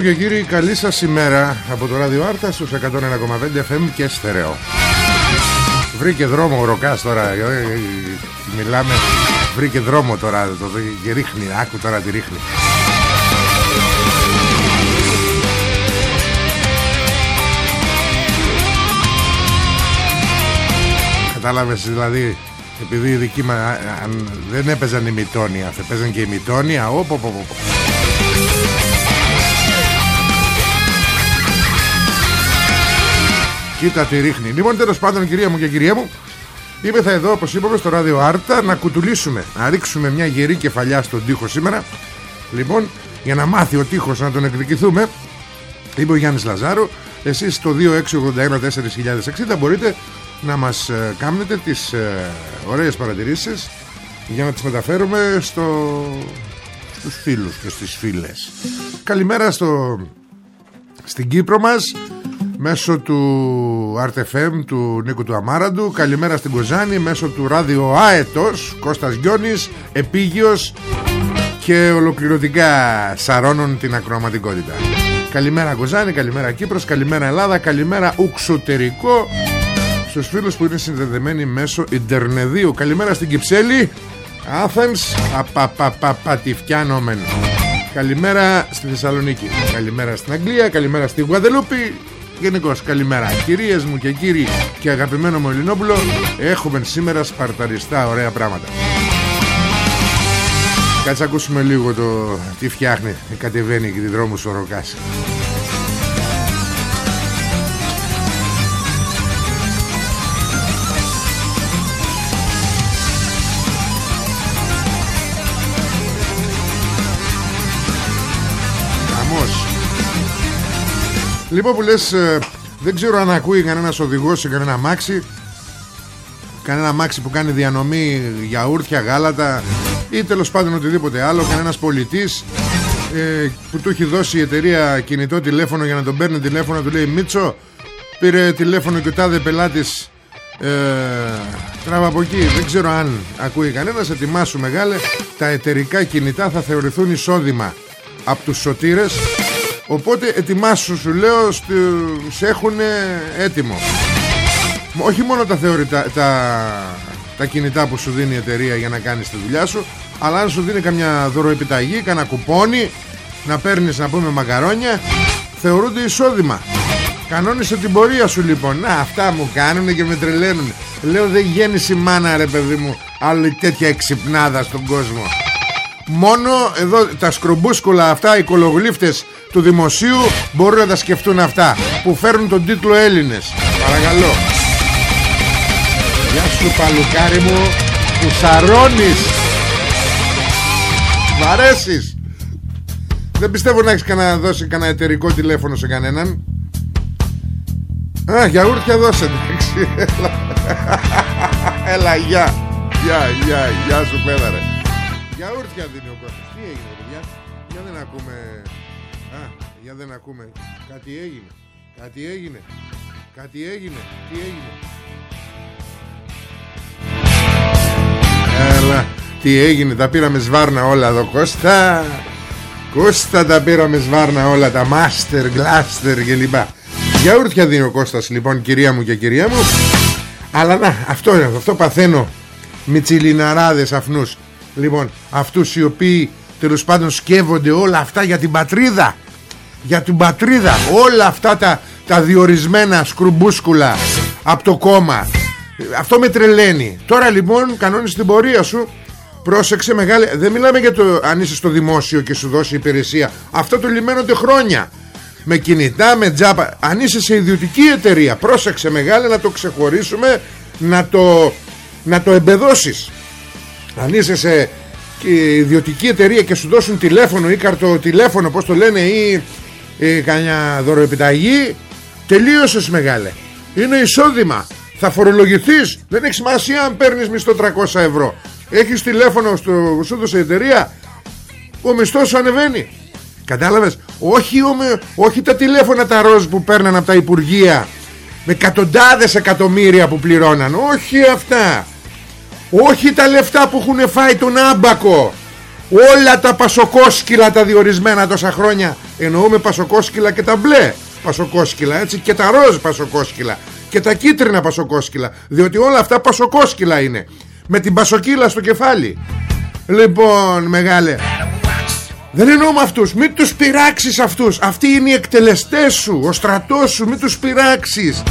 Μου και κύριοι, καλή σας ημέρα από το ράδιο Άρτα στους 101,5 FM και στερεό. Βρήκε δρόμο ο Ροκάς τώρα, ε, ε, ε, μιλάμε, βρήκε δρόμο τώρα το, και ρίχνει, άκου τώρα τη ρίχνει. Κατάλαβες δηλαδή επειδή οι δικοί μας δεν έπαιζαν οι μητόνια, θα παίζαν και οι μητόνια, όπ, όπ, όπ. Κοίτα τι ρίχνει. Λοιπόν, τέλος πάντων, κυρία μου και κυρία μου, είμαι θα εδώ, όπως είπαμε, στο ράδιο Άρτα να κουτουλήσουμε, να ρίξουμε μια γερή κεφαλιά στον τοίχο σήμερα. Λοιπόν, για να μάθει ο τείχο να τον εκδικηθούμε, είπε ο Γιάννης Λαζάρου, εσείς στο 2681-4060 μπορείτε να μας ε, κάνετε τις ε, ωραίες παρατηρήσεις για να τις μεταφέρουμε στο... στους φίλους και στις φίλες Καλημέρα στο... στην Κύπρο μας μέσω του RTFM του Νίκου του Αμάραντου. Καλημέρα στην Κοζάνη μέσω του ράδιο Άετος Κώστας Γιώνης Επίγειος και ολοκληρωτικά σαρώνουν την ακροαματικότητα. Καλημέρα Κοζάνη, καλημέρα Κύπρος καλημέρα Ελλάδα, καλημέρα Ουξωτερικό στους φίλους που είναι συνδεδεμένοι μέσω Ιντερνεδίου. Καλημέρα στην Κυψέλη Athens Απαπαπαπατιφιάνομεν Καλημέρα στη Θεσσαλονίκη. Καλημέρα στην Αγγλία Καλημέρα στη Γουαδελούπη Γενικώ καλημέρα. Κυρίες μου και κύριοι και αγαπημένο μου Ελληνόπουλο Έχουμε σήμερα σπαρταριστά ωραία πράγματα. Κάτσε ακούσουμε λίγο το τι φτιάχνει Κατεβαίνει και τη δρόμου σου ροκάς Λοιπόν που λες ε, Δεν ξέρω αν ακούει κανένας οδηγός σε κανένα μάξι Κανένα μάξι που κάνει διανομή Γιαούρτια, γάλατα Ή τέλος πάντων οτιδήποτε άλλο. Κανένας πολιτής ε, Που του έχει δώσει η εταιρεία κινητό τηλέφωνο Για να τον παίρνει τηλέφωνο Του λέει Μίτσο Πήρε τηλέφωνο και ο τάδε πελάτης ε, Τράβα από εκεί Δεν ξέρω αν ακούει κανένας. Ετοιμάσου μεγάλε Τα εταιρικά κινητά θα θεωρηθούν εισόδημα Από τους σωτήρες Οπότε ετοιμάσου σου λέω Σε έχουν έτοιμο. Όχι μόνο τα θεωρητά τα, τα κινητά που σου δίνει η εταιρεία Για να κάνεις τη δουλειά σου Αλλά αν σου δίνει καμιά δωροεπιταγή Κάνα κουπόνι Να παίρνεις να πούμε μακαρόνια Θεωρούνται εισόδημα. Κανόνισε την πορεία σου λοιπόν. Να αυτά μου κάνουν και με τρελαίνουν Λέω δεν γέννησε η μάνα ρε παιδί μου Άλλη τέτοια εξυπνάδα στον κόσμο Μόνο εδώ τα σκρομπούσκολα αυτά Οι κολογλύφτες του δημοσίου μπορούν να τα σκεφτούν αυτά που φέρνουν τον τίτλο Έλληνες. Παρακαλώ. Γεια σου παλουκάρι μου που σαρώνεις. Μ' αρέσεις. Δεν πιστεύω να έχεις κανένα, δώσει κανένα εταιρικό τηλέφωνο σε κανέναν. Α, γιαούρτια δώσε εντάξει. Έλα, Έλα γεια. Γεια, γεια, γεια σου πέδαρε Γιαούρτια δίνει ο Κώστας Τι έγινε παιδιά; Για δεν ακούμε Α, για δεν ακούμε. Κάτι έγινε. Κάτι έγινε. Κάτι έγινε. Τι έγινε; Έλα Τι έγινε; Τα πήραμε σβάρνα όλα εδώ Κώστα. Κώστα τα πήραμε σβάρνα όλα Τα μάστερ, γλάστερ και λοιπά Γιαούρτια δίνει ο Κώστας λοιπόν κυρία μου και κυρία μου. Αλλά να αυτό, αυτό παθαίνω. Μιτσιλιναράδες αφνούς Λοιπόν αυτούς οι οποίοι τέλος πάντων σκεύονται όλα αυτά για την πατρίδα. Για την πατρίδα. Όλα αυτά τα, τα διορισμένα σκρουμπούσκουλα Από το κόμμα. Αυτό με τρελαίνει. Τώρα λοιπόν κανόνισε την πορεία σου. Πρόσεξε μεγάλη Δεν μιλάμε για το αν είσαι στο δημόσιο και σου δώσει υπηρεσία. Αυτό το λιμένονται χρόνια. Με κινητά, με τζάπα. Αν είσαι σε ιδιωτική εταιρεία, πρόσεξε μεγάλε να το ξεχωρίσουμε, να το, να το εμπεδώσεις. Αν είσαι σε ιδιωτική εταιρεία και σου δώσουν τηλέφωνο ή καρτοτηλέφωνο, πώς το λένε, ή, ή κανένα δωροεπιταγή, τελείωσες μεγάλε. Είναι εισόδημα. Θα φορολογηθείς. Δεν έχεις σημασία αν παίρνεις μισθό 300 ευρώ. Έχεις τηλέφωνο στο, σου δώσε εταιρεία, ο μισθός σου ανεβαίνει. Κατάλαβες; Όχι, όχι τα τηλέφωνα τα ροζ που παίρναν από τα Υπουργεία Με εκατοντάδες εκατομμύρια που πληρώναν Όχι αυτά Όχι τα λεφτά που έχουν φάει τον άμπακο. Όλα τα πασοκόσκυλα τα διορισμένα τόσα χρόνια. Εννοούμε πασοκόσκυλα και τα μπλε πασοκόσκυλα έτσι Και τα ροζ πασοκόσκυλα Και τα κίτρινα πασοκόσκυλα Διότι όλα αυτά πασοκόσκυλα είναι Με την πασοκύλα στο κεφάλι. Λοιπόν μεγάλε δεν εννοώ με αυτούς. Μην τους πειράξεις αυτούς. Αυτοί είναι οι εκτελεστές σου Ο στρατός σου. Μην τους πειράξεις.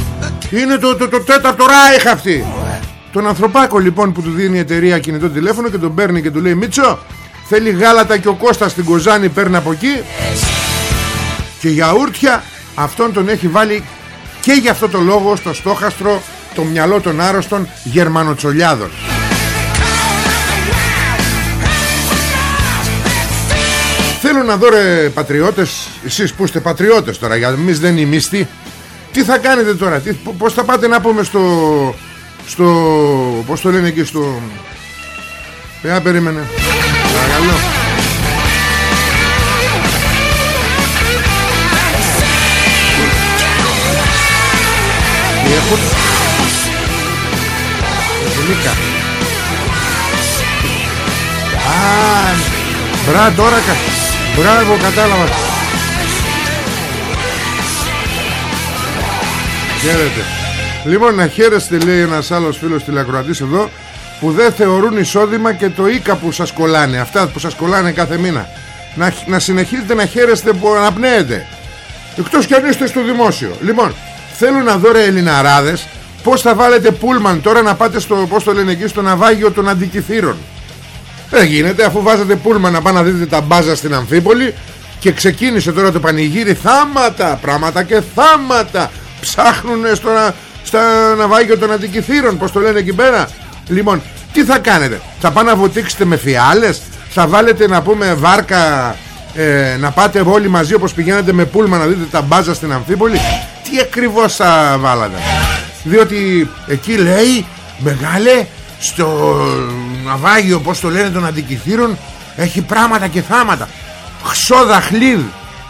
Είναι το, το, το τέταρτο ράιχ αυτοί Τον ανθρωπάκο λοιπόν που του δίνει η εταιρεία κινητό τηλέφωνο Και τον παίρνει και του λέει Μίτσο Θέλει γάλατα και ο Κώστας στην Κοζάνη παίρνει από εκεί Και γιαούρτια Αυτόν τον έχει βάλει Και για αυτό το λόγο στο στόχαστρο Το μυαλό των άρρωστων Γερμανοτσολιάδων. Θέλω να δω ρε πατριώτες Εσείς που είστε πατριώτες τώρα Για εμείς δεν είμαστε Τι θα κάνετε τώρα τι, Πώς θα πάτε να πούμε στο Στο Πώς το λένε εκεί στο Πέρα περίμενε. Παρακαλώ. Τι έχουν Α, μπρά τώρα Μπράβο κατάλαβα. Χαίρετε Λοιπόν να χαίρεστε λέει ένας άλλος φίλος τηλεκροατής εδώ Που δεν θεωρούν εισόδημα και το ίκα που σας κολλάνε Αυτά που σας κολλάνε κάθε μήνα. Να, να συνεχίζετε να χαίρεστε που αναπνέετε. Εκτός κι αν είστε στο δημόσιο. Λοιπόν θέλω να δω ρε Ελληναράδες Πώς θα βάλετε πούλμαν τώρα να πάτε στο Πώς το λένε εκεί στο ναυάγιο των αντικειθήρων δεν γίνεται αφού βάζετε πούλμα να πάνε να δείτε τα μπάζα στην Αμφίπολη και ξεκίνησε τώρα το πανηγύρι. Θάματα, πράγματα και θάματα ψάχνουν στο, στα ναυάγιο των αντικειθήρων πως το λένε εκεί πέρα. Λοιπόν τι θα κάνετε θα πάνε να βοτήξετε με φιάλες θα βάλετε να πούμε βάρκα ε, να πάτε όλοι μαζί όπως πηγαίνετε με πούλμα να δείτε τα μπάζα στην Αμφίπολη. Τι ακριβώς θα βάλατε. Διότι εκεί λέει μεγάλε στο ναυάγιο πως το λένε των αντικειθήρων έχει πράγματα και θάματα. Χσόδα χλίδ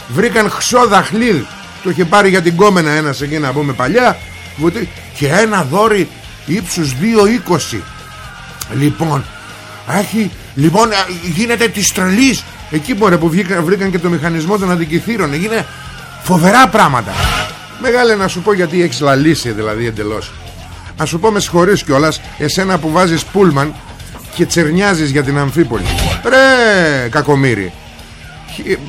βρήκαν χσόδα χλίδ το είχε πάρει για την κόμενα ένας εκεί να πούμε παλιά και ένα δόρυ ύψους 2,20 λοιπόν έχει, λοιπόν γίνεται της τρελής. Εκεί μπορεί που βρήκαν και το μηχανισμό των αντικειθήρων έγινε φοβερά πράγματα. Μεγάλε να σου πω γιατί έχεις λαλήσει δηλαδή εντελώς. Α σου πω με συγχωρείς κιόλας Εσένα που βάζεις πούλμαν Και τσερνιάζεις για την Αμφίπολη. Ρε κακομύρι.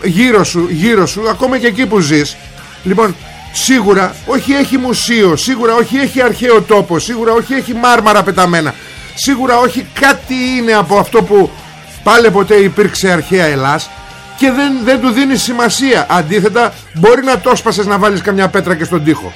Γύρω σου, γύρω σου Ακόμα και εκεί που ζεις. Λοιπόν σίγουρα όχι έχει μουσείο Σίγουρα όχι έχει αρχαίο τόπο Σίγουρα όχι έχει μάρμαρα πεταμένα. Σίγουρα όχι κάτι είναι από αυτό που Πάλε ποτέ υπήρξε αρχαία Ελλάς και δεν, δεν του δίνει σημασία. Αντίθετα μπορεί να το σπασες να βάλεις καμιά πέτρα και στον τοίχο.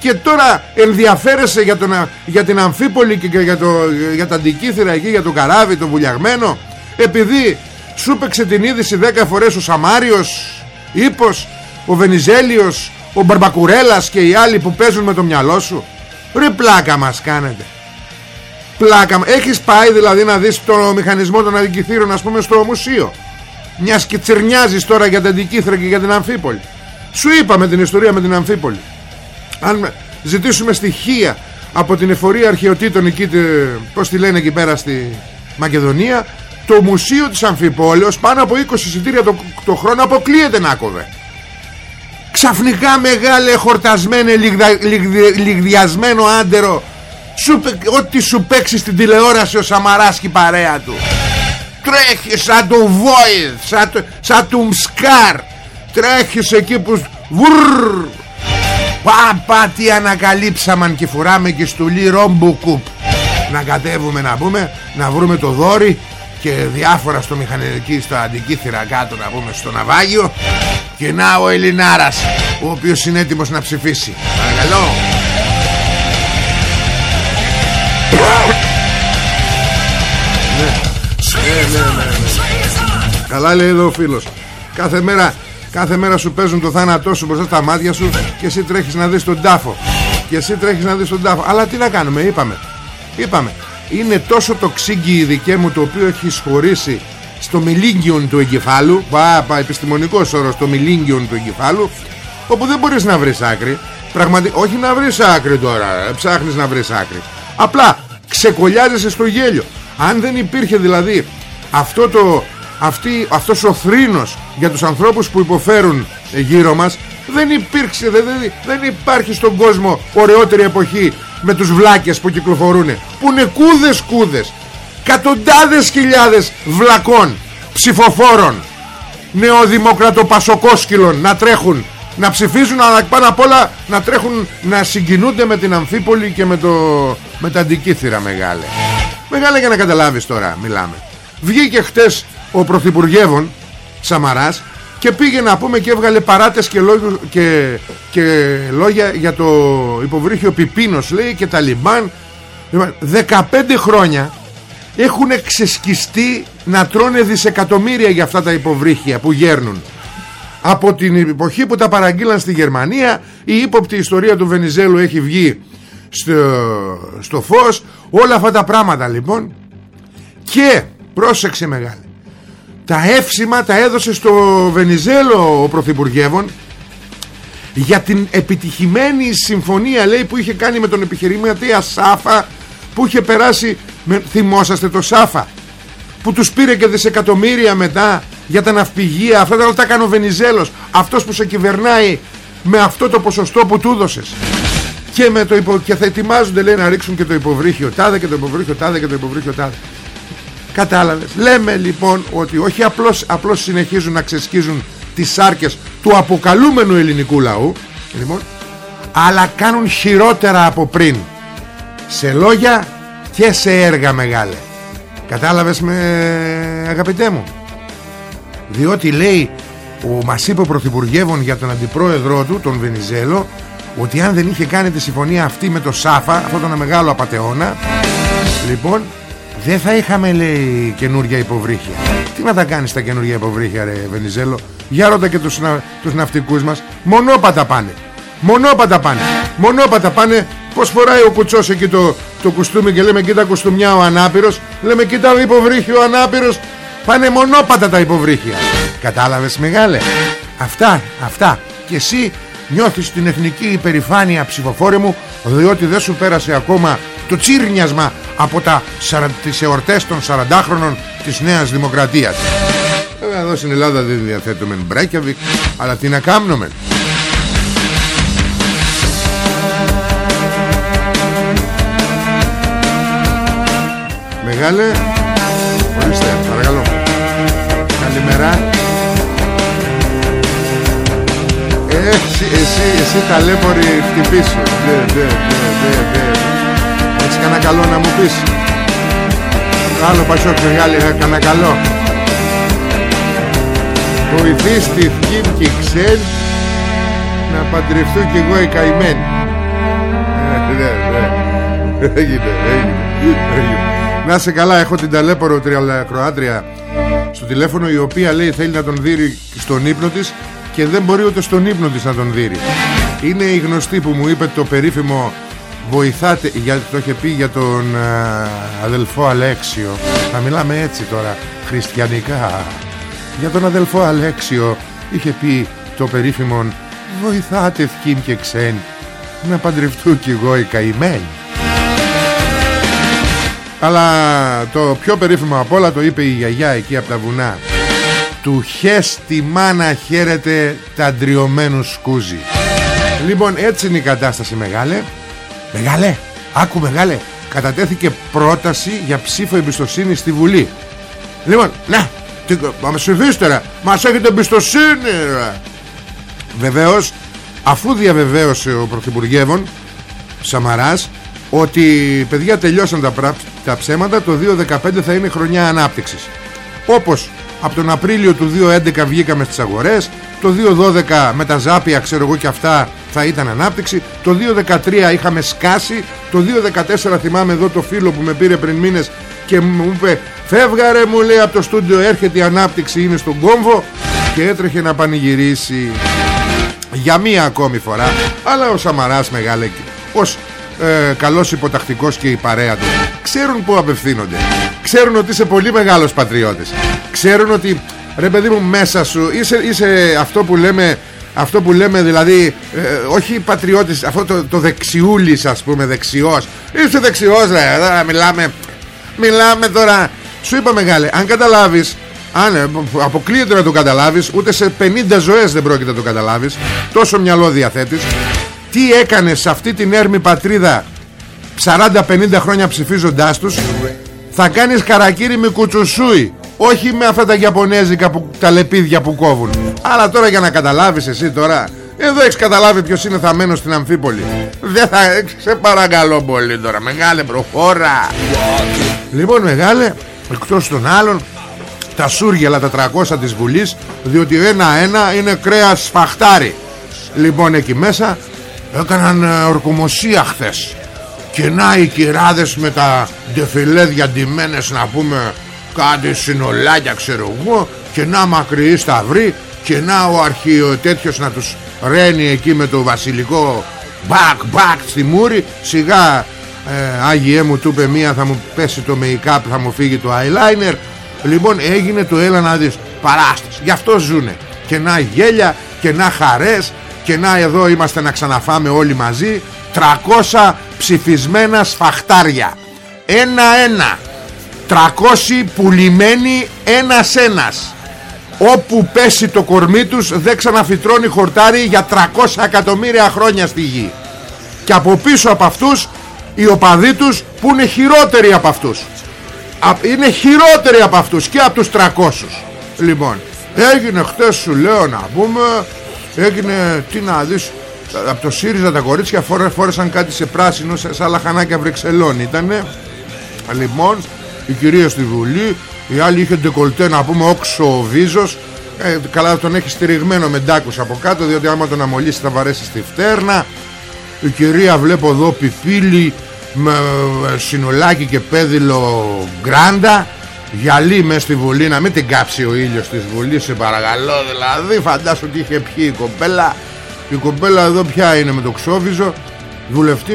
Και τώρα ενδιαφέρεσαι για, τον, για την Αμφίπολη και για, το, για τα αντικήθυρα εκεί, για το καράβι, το βουλιαγμένο. Επειδή σου έπαιξε την είδηση 10 φορές ο Σαμάριος Ήπος, ο Βενιζέλιος ο Μπαρμπακουρέλας και οι άλλοι που παίζουν με το μυαλό σου. Ρε πλάκα μας κάνετε. Πλάκα Έχεις πάει δηλαδή να δεις το μηχανισμό των αντικειθήρων Ας πούμε στο μουσείο. Μιας και τσιρνιάζεις τώρα για την αντικήθρα και για την Αμφίπολη. Σου είπαμε την ιστορία με την Αμφίπολη. Αν ζητήσουμε στοιχεία Από την εφορία αρχαιοτήτων εκεί Πώς τη λένε εκεί πέρα στη Μακεδονία Το μουσείο της Αμφιπόλεως Πάνω από 20 εισιτήρια το, το χρόνο αποκλείεται να κοβε Ξαφνικά μεγάλε χορτασμένε λιγδιασμένο άντερο Ό,τι σου παίξει στην τηλεόραση ο Σαμαράς και η παρέα του. Τρέχει σαν το Βόιδ Σαν το, σαν το Μσκάρ. Τρέχεις εκεί που Βουρρ Πάπα τι ανακαλύψαμαν και φουράμε και στουλή ρομπουκουπ Να κατέβουμε να πούμε Να βρούμε το δόρι και διάφορα στο μηχανική στο αντικήθυρα κάτω να πούμε στο ναυάγιο. Και να ο Ελληνάρας ο οποίος είναι έτοιμος να ψηφίσει. Παρακαλώ. Ναι. Ναι, ναι, Καλά λέει εδώ ο φίλος. Κάθε μέρα, κάθε μέρα σου παίζουν το θάνατό σου μπροστά στα μάτια σου Και εσύ τρέχεις να δεις τον τάφο. Και εσύ τρέχεις να δεις τον τάφο. Αλλά τι να κάνουμε είπαμε. Είπαμε είναι τόσο το ξύγκι δικέ μου το οποίο έχει σχωρήσει στο μιλίγκιον του εγκεφάλου. Πα, επιστημονικός όρος το μιλίγκιον του εγκεφάλου όπου δεν μπορείς να βρεις άκρη. Πραγματι... όχι να βρεις άκρη τώρα ψάχνεις να βρεις άκρη. Απλά ξεκολλιάζεσαι στο γέλιο. Αν δεν υπήρχε δηλαδή αυτό το, αυτή, αυτός ο θρήνος για τους ανθρώπους που υποφέρουν γύρω μας δεν υπήρξε δεν, δεν, δεν υπάρχει στον κόσμο ωραιότερη εποχή με τους βλάκες που κυκλοφορούν που είναι κούδες κούδες κατοντάδες χιλιάδες βλακών ψηφοφόρων νεοδημοκρατοπασοκόσκυλων να τρέχουν να ψηφίζουν αλλά πάνω απ' όλα να τρέχουν να συγκινούνται με την Αμφίπολη και με, το, με τα αντικήθυρα μεγάλε. Μεγάλε για να καταλάβεις τώρα μιλάμε. Βγήκε χτες ο Πρωθυπουργεύων Σαμαράς και πήγε να πούμε και έβγαλε παράτες και, λόγια, και, και λόγια για το υποβρύχιο Πιπίνος λέει και τα Λιμπάν 15 χρόνια έχουν ξεσκιστεί να τρώνε δισεκατομμύρια για αυτά τα υποβρύχια που γέρνουν. Από την εποχή που τα παραγγείλαν στη Γερμανία η ύποπτη ιστορία του Βενιζέλου έχει βγει στο, στο φως. Όλα αυτά τα πράγματα λοιπόν και πρόσεξε μεγάλη τα εύσημα τα έδωσε στο Βενιζέλο ο Πρωθυπουργεύων για την επιτυχημένη συμφωνία λέει που είχε κάνει με τον επιχειρηματία Σάφα που είχε περάσει με, θυμόσαστε το Σάφα που τους πήρε και δισεκατομμύρια μετά για τα ναυπηγεία αυτά τα όλα τα κάνει ο Βενιζέλος αυτός που σε κυβερνάει με αυτό το ποσοστό που του έδωσες. Και, με το υπο... και θα ετοιμάζονται λέει να ρίξουν και το υποβρύχιο τάδε και το υποβρύχιο τάδε και το υποβρύχιο τάδε Κατάλαβες. Λέμε λοιπόν ότι όχι απλώς, απλώς συνεχίζουν να ξεσκίζουν τις σάρκες του αποκαλούμενου ελληνικού λαού λοιπόν, αλλά κάνουν χειρότερα από πριν. Σε λόγια και σε έργα μεγάλε. Κατάλαβες με αγαπητέ μου. Διότι λέει ο, μας είπε ο Πρωθυπουργεύων για τον αντιπρόεδρό του τον Βενιζέλο ότι αν δεν είχε κάνει τη συμφωνία αυτή με το Σάφα αυτό τον μεγάλο απατεώνα λοιπόν δεν θα είχαμε λέει καινούργια υποβρύχια. Τι να τα κάνεις τα καινούργια υποβρύχια ρε Βενιζέλο; Για ρώτα και τους, να, τους ναυτικούς μας. Μονόπατα πάνε. Μονόπατα πάνε. Μονόπατα πάνε. Πως φοράει ο κουτσός εκεί το, το κουστούμι Και λέμε κοίτα κουστούμιά ο ανάπηρος Λέμε κοίτα υποβρύχιο ο ανάπηρος Πάνε μονόπατα τα υποβρύχια. Κατάλαβες μεγάλε Αυτά, αυτά. Και εσύ νιώθεις την εθνική υπερηφάνεια ψηφοφόρη μου Διότι δεν σου πέρασε ακόμα το τσίρνιασμα από τα, τις εορτές των 40χρονων της Νέας Δημοκρατίας. Βέβαια εδώ στην Ελλάδα δεν διαθέτουμε Μπρέκεβικ αλλά τι να κάνουμε. Μεγάλε Ορίστε παρακαλώ. Καλημέρα. Εσύ, εσύ, εσύ ταλέπορη χτυπήσου. Ναι, ναι, ναι, Έχεις κανένα καλό να μου πεις; Άλλο Πασόκ μεγάλη ε, κανένα καλό. Βοηθήστε φκίν και ξέν Να παντρευτώ κι εγώ η καημένη ε, Ναι ναι. Έγινε έγινε Να σε καλά έχω την ταλέπορο Κροάτρια στο τηλέφωνο η οποία λέει θέλει να τον δει στον ύπνο της και δεν μπορεί ούτε στον ύπνο της να τον δει. Είναι η γνωστή που μου είπε το περίφημο βοηθάτε, γιατί το είχε πει για τον α, αδελφό Αλέξιο. Θα μιλάμε έτσι τώρα, χριστιανικά. Για τον αδελφό Αλέξιο είχε πει το περίφημο βοηθάτε ευκήν και ξένοι να παντρευτούν κι εγώ οι καημένοι. Αλλά το πιο περίφημο απ' όλα το είπε η γιαγιά εκεί από τα βουνά Του χες τη μάνα χαίρεται τα ντριωμένους σκούζι Λοιπόν έτσι είναι η κατάσταση μεγάλε Μεγάλε, άκου μεγάλε Κατατέθηκε πρόταση για ψήφο εμπιστοσύνη στη Βουλή. Λοιπόν, να, τι, μα ψηφίστε ρε Μας έχετε εμπιστοσύνη ρε. Βεβαίως Αφού διαβεβαίωσε ο Πρωθυπουργεύων Σαμαράς ότι παιδιά τελειώσαν τα, τα ψέματα το 2015 θα είναι χρονιά ανάπτυξης. Όπως από τον Απρίλιο του 2011 βγήκαμε στις αγορές το 2012 με τα ζάπια ξέρω εγώ και αυτά θα ήταν ανάπτυξη. Το 2013 είχαμε σκάσει. Το 2014 θυμάμαι εδώ το φίλο που με πήρε πριν μήνες και μου είπε φεύγαρε μου λέει από το στούντιο έρχεται η ανάπτυξη είναι στον κόμβο και έτρεχε να πανηγυρίσει. Για μία ακόμη φορά. Αλλά ο Σαμαράς μεγάλε ως ε, καλός υποτακτικός και η παρέα του ξέρουν που απευθύνονται. Ξέρουν ότι είσαι πολύ μεγάλος πατριώτης. Ξέρουν ότι ρε παιδί μου μέσα σου είσαι, είσαι αυτό που λέμε αυτό που λέμε δηλαδή ε, όχι πατριώτης αυτό το, το δεξιούλης ας πούμε δεξιός. Είσαι δεξιός ρε τώρα μιλάμε. Μιλάμε τώρα. Σου είπα μεγάλε αν καταλάβεις αν ε, αποκλείεται να το καταλάβεις ούτε σε 50 ζωές δεν πρόκειται να το καταλάβεις. Τόσο μυαλό διαθέτεις. Τι έκανες σε αυτή την έρμη πατρίδα 40-50 χρόνια ψηφίζοντάς τους; Θα κάνεις καρακύρι με κουτσουσούι όχι με αυτά τα γιαπωνέζικα που, τα λεπίδια που κόβουν. Αλλά τώρα για να καταλάβεις εσύ τώρα εδώ έχεις καταλάβει ποιος είναι θαμένος στην Αμφίπολη. Δεν θα... Σε παρακαλώ πολύ τώρα Μεγάλε προχώρα. Λοιπόν μεγάλε Εκτός των άλλων Τα σούργελα τα 300 της Βουλής Διότι ένα-ένα είναι κρέας σφαχτάρι Λοιπόν εκεί μέσα έκαναν ε, ορκομοσία χθες. Και να οι κυράδες με τα ντεφιλέ διαντημένες να πούμε κάτι συνολάκια ξέρω εγώ και να μακριή σταυρή και να ο αρχείο τέτοιος να τους ρένει εκεί με το βασιλικό μπακ μπακ στη μούρη σιγά ε, Άγιέ μου του είπε μία θα μου πέσει το make-up θα μου φύγει το eyeliner. Λοιπόν έγινε το έλα να δεις παράσταση. Γι' αυτό ζουνε και να γέλια και να χαρές και να εδώ είμαστε να ξαναφάμε όλοι μαζί 300 ψηφισμένα σφαχτάρια. Ένα-ένα 300 πουλημένοι ένας-ένας. Όπου πέσει το κορμί τους δεν ξαναφυτρώνει χορτάρι για 300 εκατομμύρια χρόνια στη γη. Και από πίσω από αυτούς οι οπαδοί τους που είναι χειρότεροι από αυτούς. Είναι χειρότεροι από αυτούς και από τους 300 λοιπόν έγινε χτες σου λέω να πούμε έγινε τι να δεις από το ΣΥΡΙΖΑ τα κορίτσια φόρε, φόρεσαν κάτι σε πράσινο σαν λαχανάκια Βρυξελών ήτανε. Λοιπόν η κυρία στη Βουλή η άλλη είχε ντεκολτέ να πούμε όξο ο Βίζος. Ε, καλά τον έχει στηριγμένο με ντάκους από κάτω διότι άμα τον αμολύσει θα βαρέσει στη φτέρνα. Η κυρία βλέπω εδώ πιπίλη με συνολάκι και πέδιλο γκράντα. Γυαλί μες στη Βουλή να μην την κάψει ο ήλιος της Βουλής σε παρακαλώ δηλαδή. Φαντάσου ότι είχε πιει η κοπέλα. Η κοπέλα εδώ πια είναι με το ξόβιζο.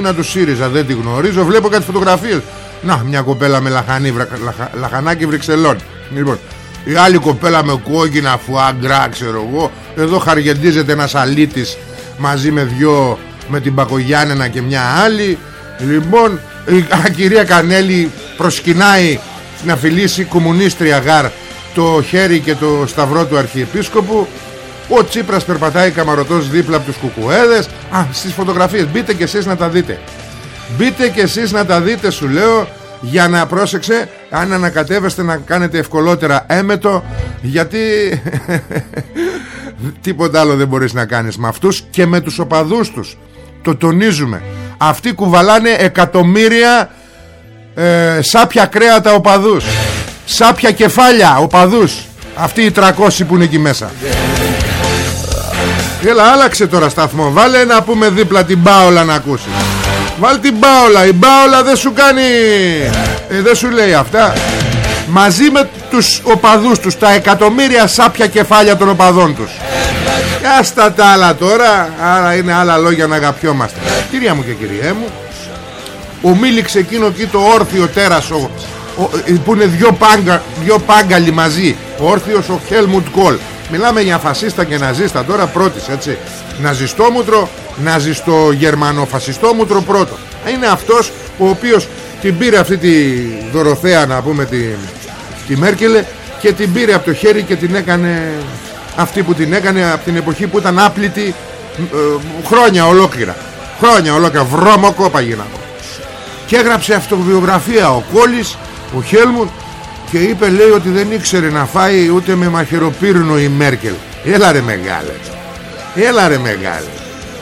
Να του ΣΥΡΙΖΑ δεν τη γνωρίζω. Βλέπω κάτι φωτογραφίες να μια κοπέλα με λαχανί, λαχα, λαχανάκι Βρυξελών. Λοιπόν η άλλη κοπέλα με κόκκινα φουάγκρα ξέρω εγώ εδώ χαργεντίζεται ένας αλήτης μαζί με δυο με την Πακογιάννενα και μια άλλη. Λοιπόν η κυρία Κανέλη προσκυνάει να φιλήσει κομμουνίστρια γάρ το χέρι και το σταυρό του Αρχιεπίσκοπου. Ο Τσίπρας περπατάει καμαρωτός δίπλα από τους κουκουέδες. Α, στις φωτογραφίες μπείτε και εσείς να τα δείτε Μπείτε και εσείς να τα δείτε σου λέω Για να πρόσεξε Αν ανακατεύεστε να κάνετε ευκολότερα έμετο Γιατί Τίποτα άλλο δεν μπορείς να κάνεις με αυτούς Και με τους οπαδούς τους. Το τονίζουμε. Αυτοί κουβαλάνε εκατομμύρια ε, Σάπια κρέατα οπαδούς. Σάπια κεφάλια οπαδούς. Αυτοί οι 300 που είναι εκεί μέσα. Έλα άλλαξε τώρα σταθμό. Βάλε να πούμε δίπλα την Πάολα να ακούσει Βάλε την Πάολα Η Πάολα δεν σου κάνει ε, Δεν σου λέει αυτά. Μαζί με τους οπαδούς τους Τα εκατομμύρια σάπια κεφάλια των οπαδών τους. Κάστα τα άλλα τώρα. Άρα είναι άλλα λόγια να αγαπιόμαστε. Κυρία μου και κυριέ μου Ο Μίληξε εκείνο εκεί το όρθιο τέρας ο, ο, Που είναι δυο, πάγκα, δυο πάγκαλοι μαζί. Ο όρθιος ο Χέλμουντ Κόλ Μιλάμε για φασίστα και ναζίστα. Τώρα πρώτης έτσι. Ναζιστόμουτρο Ναζιστο γερμανοφασιστόμουτρο πρώτο Είναι αυτός ο οποίος την πήρε αυτή τη Δωροθέα να πούμε τη, τη Μέρκελε και την πήρε από το χέρι και την έκανε αυτή που την έκανε από την εποχή που ήταν άπλητη ε, χρόνια ολόκληρα. Χρόνια ολόκληρα. Βρώμοκόπα γίναμε και έγραψε αυτοβιογραφία ο Κόλλης ο Χέλμουντ και είπε λέει ότι δεν ήξερε να φάει ούτε με μαχαιροπύρνο η Μέρκελ. Έλα ρε μεγάλε. Έλα ρε μεγάλε.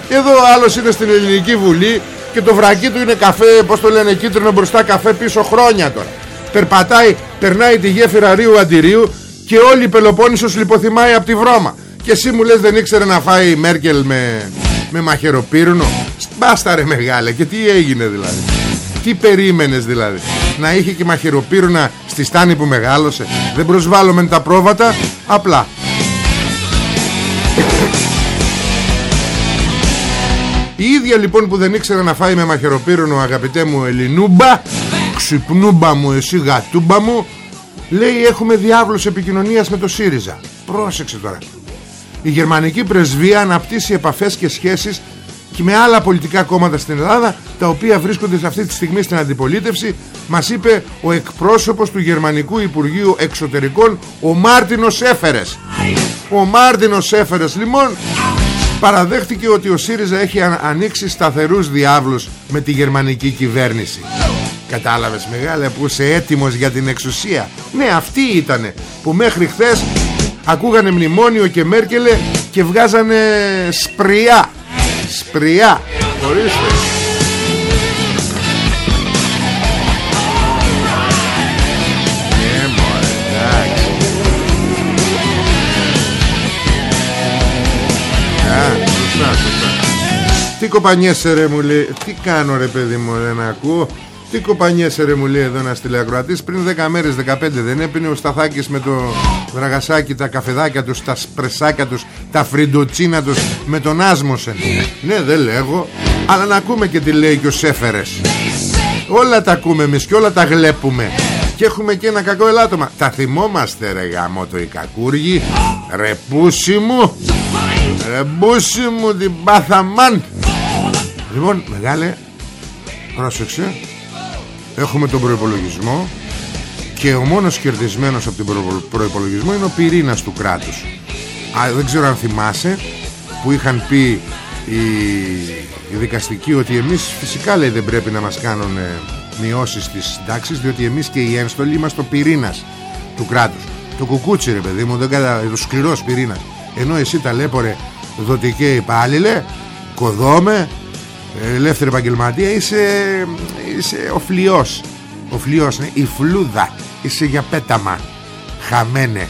Εδώ άλλος είναι στην Ελληνική Βουλή και το βρακί του είναι καφέ πως το λένε κίτρινο μπροστά καφέ πίσω χρόνια τώρα. Περπατάει, περνάει τη γέφυρα Ρίου Αντιρίου και όλη η Πελοπόννησος λιποθυμάει από τη βρώμα. Και εσύ μου λες δεν ήξερε να φάει η Μέρκελ με, με μαχαιροπύρνο; Μπάστα ρε μεγάλε και τι έγινε δηλαδή; Τι περίμενες δηλαδή; Να είχε και μαχαιροπύρνα στη στάνη που μεγάλωσε. Δεν προσβάλλουμε τα πρόβατα απλά. Η ίδια λοιπόν που δεν ήξερε να φάει με μαχαιροπύρονο αγαπητέ μου Ελληνούμπα Ξυπνούμπα μου εσύ γατούμπα μου Λέει έχουμε διάβλος επικοινωνίας με το ΣΥΡΙΖΑ Πρόσεξε τώρα. Η γερμανική πρεσβεία αναπτύσσει επαφές και σχέσεις και με άλλα πολιτικά κόμματα στην Ελλάδα τα οποία βρίσκονται σε αυτή τη στιγμή στην αντιπολίτευση μας είπε ο εκπρόσωπος του Γερμανικού Υπουργείου Εξωτερικών ο Μάρτινος Έφερες ο Μάρτινος Έφερες λοιπόν παραδέχτηκε ότι ο ΣΥΡΙΖΑ έχει ανοίξει σταθερούς διάβλους με τη γερμανική κυβέρνηση. Κατάλαβες μεγάλε που είσαι έτοιμος για την εξουσία. Ναι αυτοί ήτανε που μέχρι χθες ακούγανε μνημόνιο και Μέρκελε και βγάζανε σπριά Σπριά. Ορίστε. Τι κοπανιέσαι ρε μου λέει Τι κάνω ρε παιδί μου δεν ακούω; Τι κοπανιέσαι ρε μου λέει εδώ ένας τηλεακροατής Πριν 10 μέρες 15 δεν έπινε ο Σταθάκης με το δραγασάκι Τα καφεδάκια τους, τα σπρεσάκια τους Τα φριντοτσίνα τους με τον Άσμοσεν Ναι δεν λέγω Αλλά να ακούμε και τι λέει και ο Σέφερες. Όλα τα ακούμε εμείς και όλα τα γλέπουμε. Και έχουμε και ένα κακό ελάττωμα. Τα θυμόμαστε ρε γαμό το οι κακούργοι Ρε πούσι μου. Ρε πούσι μου την πάθαμαν. Λοιπόν μεγάλε Πρόσεξε Έχουμε τον προϋπολογισμό Και ο μόνος κερδισμένος από τον προϋπολογισμό Είναι ο πυρήνας του κράτους. Α, Δεν ξέρω αν θυμάσαι Που είχαν πει οι, οι δικαστικοί Ότι εμείς φυσικά λέει δεν πρέπει να μας κάνουν Μειώσεις της συντάξεις Διότι εμείς και οι ένστολοι είμαστε ο πυρήνας Του κράτους. Το κουκούτσι ρε παιδί μου δεν κατα... Το σκληρός πυρήνας. Ενώ εσύ ταλέπορε δοτικέ υπάλληλε Κοδόμε ελεύθερη επαγγελματία είσαι, είσαι ο φλοιός. Ο φλοιός είναι η φλούδα. Είσαι για πέταμα. Χαμένε.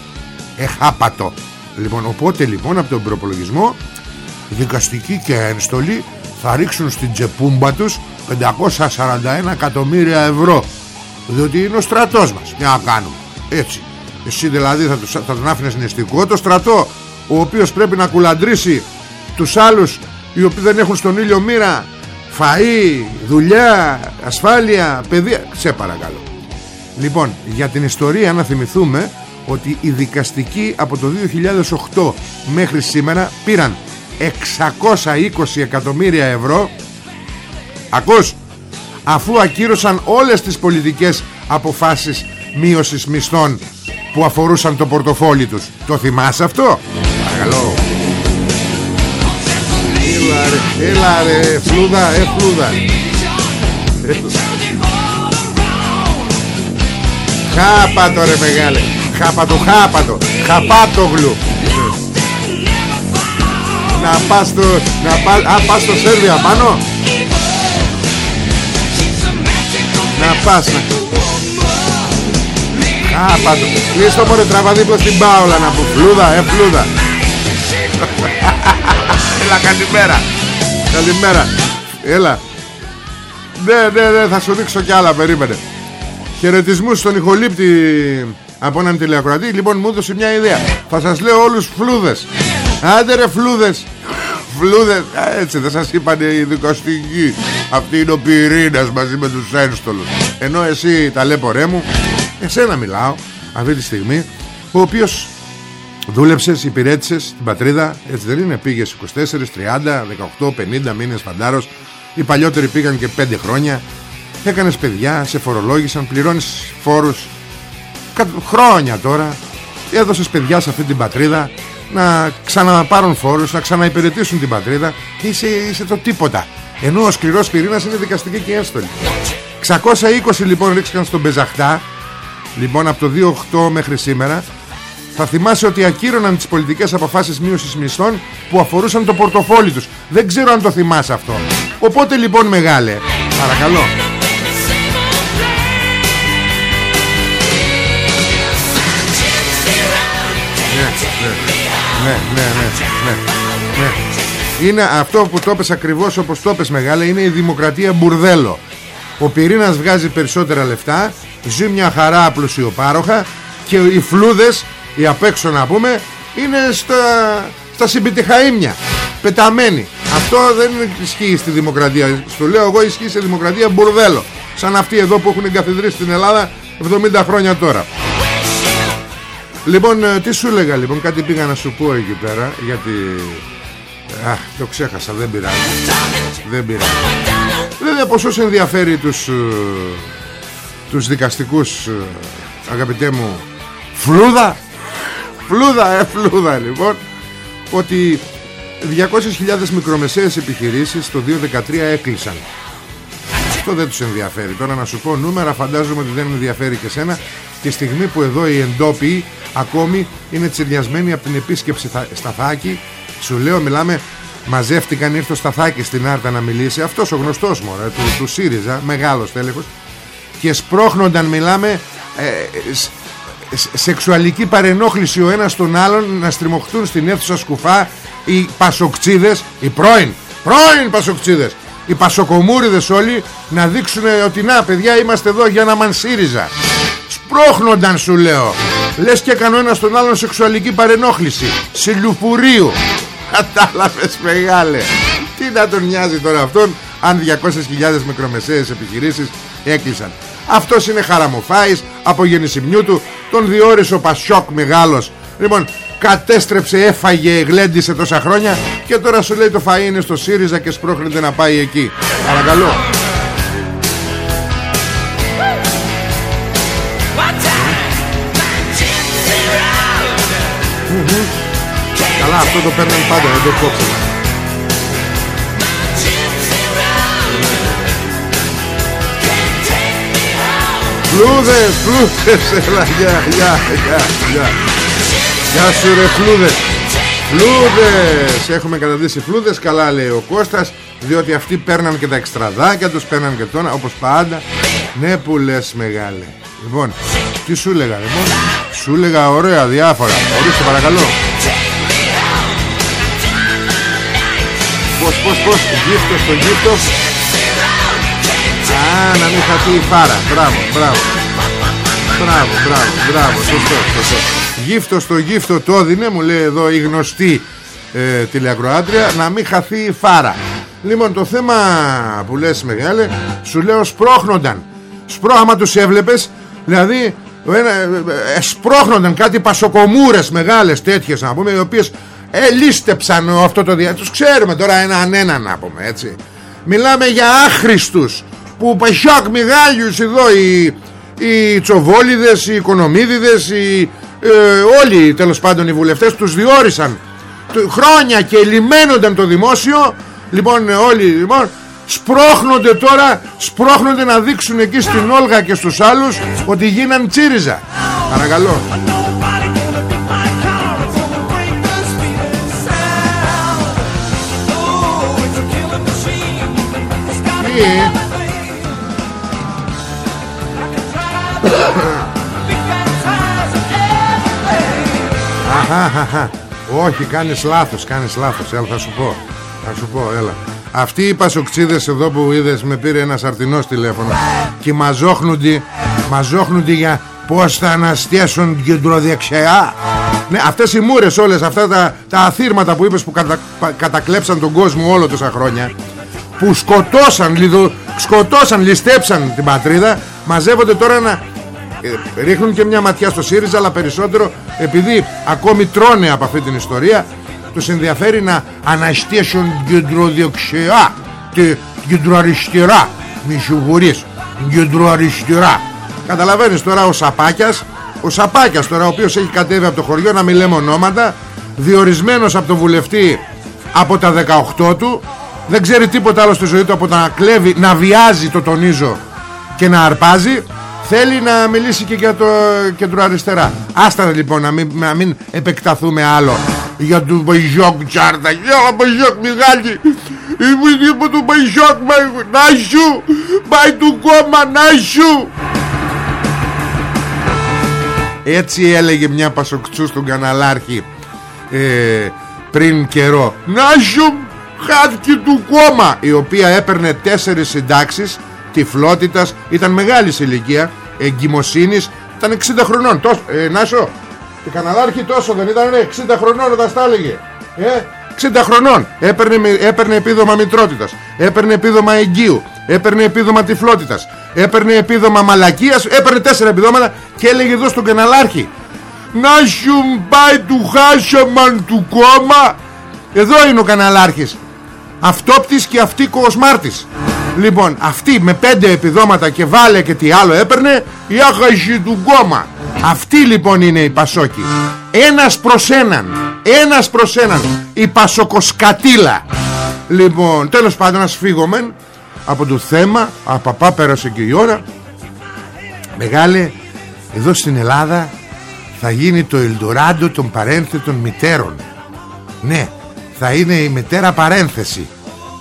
Εχάπατο. Λοιπόν οπότε λοιπόν από τον προπολογισμό δικαστικοί και ένστολοι θα ρίξουν στην τσεπούμπα τους 541 εκατομμύρια ευρώ. Διότι είναι ο στρατός μας. Για να κάνουμε. Έτσι. Εσύ δηλαδή θα, τους, θα τον άφηνες νηστικό το στρατό ο οποίος πρέπει να κουλαντρήσει τους άλλους οι οποίοι δεν έχουν στον ήλιο μοίρα; Φαΐ, δουλειά, ασφάλεια, παιδεία. Σε παρακαλώ. Λοιπόν για την ιστορία να θυμηθούμε ότι οι δικαστικοί από το 2008 μέχρι σήμερα πήραν 620 εκατομμύρια ευρώ. Ακούς αφού ακύρωσαν όλες τις πολιτικές αποφάσεις μείωσης μισθών που αφορούσαν το πορτοφόλι τους. Το θυμάσαι αυτό; Παρακαλώ Έλα ρε φλούδα, ε φλούδα. Χάπατο ρε μεγάλε Χάπατο, χάπατο Χαπάτο γλου. Να πας στο να πας, Α, πας στο Σέρβια πάνω. Να πας να... Χάπατο Κλείστο μωρέ τραβά δίπλα στην Πάολα Να πω. Φλούδα, ε φλούδα. Έλα καλημέρα Καλημέρα. Έλα. Ναι ναι ναι θα σου δείξω κι άλλα περίμενε. Χαιρετισμούς στον ηχολήπτη Από έναν τηλεακροατή. Λοιπόν μου έδωσε μια ιδέα. Θα σας λέω όλους φλούδες. Άντε ρε φλούδες. Φλούδες. Έτσι δεν σας είπανε οι δικαστικοί. Αυτή είναι ο πυρήνας μαζί με τους ένστολους. Ενώ εσύ ταλέπορέ μου Εσένα μιλάω. Αυτή τη στιγμή Ο οποίος δούλεψες, υπηρέτησες την πατρίδα Έτσι δεν είναι; Πήγες 24, 30, 18, 50 μήνες φαντάρος Οι παλιότεροι πήγαν και 5 χρόνια Έκανες παιδιά, σε φορολόγησαν Πληρώνεις φόρους Χρόνια τώρα Έδωσες παιδιά σε αυτή την πατρίδα να ξαναπάρουν φόρους, να ξαναυπηρετήσουν την πατρίδα είσαι, είσαι το τίποτα. Ενώ ο σκληρός πυρήνας είναι δικαστική και ένστολη. 620 λοιπόν ρίξαν στον Πεζαχτά, λοιπόν από το 2.8 μέχρι σήμερα, θα θυμάσαι ότι ακύρωναν τις πολιτικές αποφάσεις μείωσης μισθών που αφορούσαν το πορτοφόλι τους. Δεν ξέρω αν το θυμάσαι αυτό. Οπότε λοιπόν μεγάλε, παρακαλώ. Ναι, ναι. Ναι, ναι, ναι, ναι, ναι. Είναι αυτό που το πες ακριβώς όπως το πες μεγάλα Είναι η δημοκρατία μπουρδέλο Ο πυρήνας βγάζει περισσότερα λεφτά Ζει μια χαρά πλουσιοπάροχα Και οι φλούδες Οι απ' έξω να πούμε Είναι στα, στα συμπιτυχαΐμια Πεταμένοι Αυτό δεν ισχύει στη δημοκρατία. Στο λέω εγώ ισχύει στη δημοκρατία μπουρδέλο. Σαν αυτοί εδώ που έχουν εγκαθιδρύσει στην Ελλάδα 70 χρόνια τώρα. Λοιπόν, ε, τι σου έλεγα λοιπόν, κάτι πήγα να σου πω εκεί πέρα, γιατί... Αχ, το ξέχασα, δεν πειράζει. Δεν πειράζει. Βέβαια, πόσο ενδιαφέρει τους, ε, τους δικαστικούς, ε, αγαπητέ μου, φλούδα, φλούδα, ε, φλούδα λοιπόν, ότι 200.000 μικρομεσαίες επιχειρήσεις το 2013 έκλεισαν. Αυτό δεν τους ενδιαφέρει. Τώρα να σου πω νούμερα, φαντάζομαι ότι δεν ενδιαφέρει και σένα. Τη στιγμή που εδώ οι εντόπιοι ακόμη είναι τσιριασμένοι από την επίσκεψη Σταθάκη σου λέω μιλάμε μαζεύτηκαν ήρθε ο Σταθάκης στην Άρτα να μιλήσει αυτός ο γνωστός μου του, του ΣΥΡΙΖΑ μεγάλος τέλεχος και σπρώχνονταν μιλάμε ε, σεξουαλική παρενόχληση ο ένας τον άλλον να στριμωχτούν στην αίθουσα σκουφά οι πασοκτσίδες οι πρώην, πρώην πασοκτσίδες οι πασοκομούριδες όλοι να δείξουν ότι να παιδιά είμαστε εδώ για να μαν ΣΥΡΙΖΑ σπρώχνονταν σου λέω. Λες και έκανε ένας στον άλλον σεξουαλική παρενόχληση. Συλλουφουρίου Κατάλαβες μεγάλε. Τι να τον νοιάζει τώρα αυτόν Αν 200.000 μικρομεσαίες επιχειρήσεις έκλεισαν Αυτός είναι χαραμοφάης Από γεννησιμιού του Τον διόρισε ο Πασιόκ μεγάλος. Λοιπόν κατέστρεψε, έφαγε, γλέντισε τόσα χρόνια Και τώρα σου λέει το φαΐ είναι στο ΣΥΡΙΖΑ Και σπρώχνεται να πάει εκεί. Παρακαλώ. Καλά αυτό το παίρνουν πάντα Δεν το κόψουν Φλούδες, φλούδες Έλα, γεια, γεια, γεια, γεια. Γεια σου ρε φλούδες. Φλούδες. Έχουμε καταδύσει φλούδες Καλά λέει ο Κώστας Διότι αυτοί παίρναν και τα εξτραδάκια τους Παίρναν και τόνα όπως πάντα. Ναι που λες μεγάλε. Λοιπόν τι σου έλεγα λοιπόν Σου έλεγα ωραία διάφορα. Ορίστε παρακαλώ. Πώς πως πως Γύφτο στο γύφτο Α να μην χαθεί η φάρα. Μπράβο μπράβο. Μπράβο μπράβο μπράβο. Σωστό σωστό. Γύφτο στο γύφτο το έδινε Μου λέει εδώ η γνωστή ε, τηλεακροάτρια Να μην χαθεί η φάρα. Λοιπόν το θέμα που λες μεγάλε Σου λέω σπρώχνονταν. Σπρώχαμα τους έβλεπες Δηλαδή εσπρώχνονταν κάτι πασοκομούρες μεγάλες τέτοιες να πούμε οι οποίες ελίστεψαν αυτό το δια... τους ξέρουμε τώρα έναν έναν να πούμε έτσι. Μιλάμε για άχρηστους που παχιόκ μιγάλιους εδώ οι, οι τσοβόλιδες, οι οικονομίδιδες οι, ε, όλοι τέλος πάντων οι βουλευτές τους διόρισαν. Χρόνια και λιμένονταν το δημόσιο. Λοιπόν όλοι λοιπόν σπρώχνονται τώρα σπρώχνονται να δείξουν εκεί στην Όλγα και στους άλλους ότι γίναν τσίριζα. Παρακαλώ Όχι κάνεις λάθος Κάνεις λάθος. Έλα θα σου πω Θα σου πω έλα. Αυτοί οι πασοξίδες εδώ που είδες με πήρε ένας αρτινός τηλέφωνο. Και μαζόχνονται μαζόχνονται για πως θα αναστέσουν κεντροδεξιά. Ναι, αυτές οι μούρες όλες, αυτά τα, τα αθήρματα που είπες που κατα, κατακλέψαν τον κόσμο όλο τόσα χρόνια που σκοτώσαν, λιδο, σκοτώσαν, ληστέψαν την πατρίδα μαζεύονται τώρα να ε, ρίχνουν και μια ματιά στο ΣΥΡΙΖΑ αλλά περισσότερο επειδή ακόμη τρώνε από αυτή την ιστορία τους ενδιαφέρει να αναστήσουν κεντροδιοξιά και κεντροαριστερά μη συγχωρείς κεντροαριστερά. Καταλαβαίνεις τώρα ο Σαπάκιας ο Σαπάκιας τώρα ο οποίος έχει κατέβει από το χωριό να μην λέμε ονόματα διορισμένος από το βουλευτή από τα 18 του δεν ξέρει τίποτα άλλο στη ζωή του από το να κλέβει να βιάζει το τονίζω και να αρπάζει θέλει να μιλήσει και για το κεντροαριστερά άστα λοιπόν να μην, να μην επεκταθούμε άλλο. Για τον Μπαϊζόκ τσάρτα για τον Μπαϊζόκ Μιγάλη. Είμαι από τον Μπαϊζόκ να σου. Πάει του κόμμα να σου. Έτσι έλεγε μια πασοκτσού στον καναλάρχη ε, πριν καιρό. Να σου χάθηκε του κόμμα η οποία έπαιρνε τέσσερις συντάξεις τυφλότητας ήταν μεγάλης ηλικία εγκυμοσύνης ήταν 60 χρονών. Τόσο, ε, Νάσο το καναλάρχη τόσο δεν ήταν 60 χρονών όταν στα έλεγε. Ε, 60 χρονών. Έπαιρνε, έπαιρνε επίδομα μητρότητας έπαιρνε επίδομα εγγύου έπαιρνε επίδομα τυφλότητας έπαιρνε επίδομα μαλακίας έπαιρνε τέσσερα επιδόματα και έλεγε εδώ στον καναλάρχη να σου πάει του χάσαμαν του κόμμα εδώ είναι ο καναλάρχης αυτόπτης και αυτή κοσμάρτης λοιπόν αυτή με πέντε επιδόματα και βάλε και τι άλλο έπαιρνε η άχαση του κόμμα αυτή λοιπόν είναι η Πασόκη. Ένας προς έναν ένας προς έναν η Πασοκοσκατήλα. Λοιπόν τέλος πάντων ας φύγουμε από το θέμα. Απαπά πέρασε και η ώρα. Μεγάλε εδώ στην Ελλάδα θα γίνει το Ελντοράντο των παρένθετων μητέρων. Ναι θα είναι η μητέρα παρένθεση.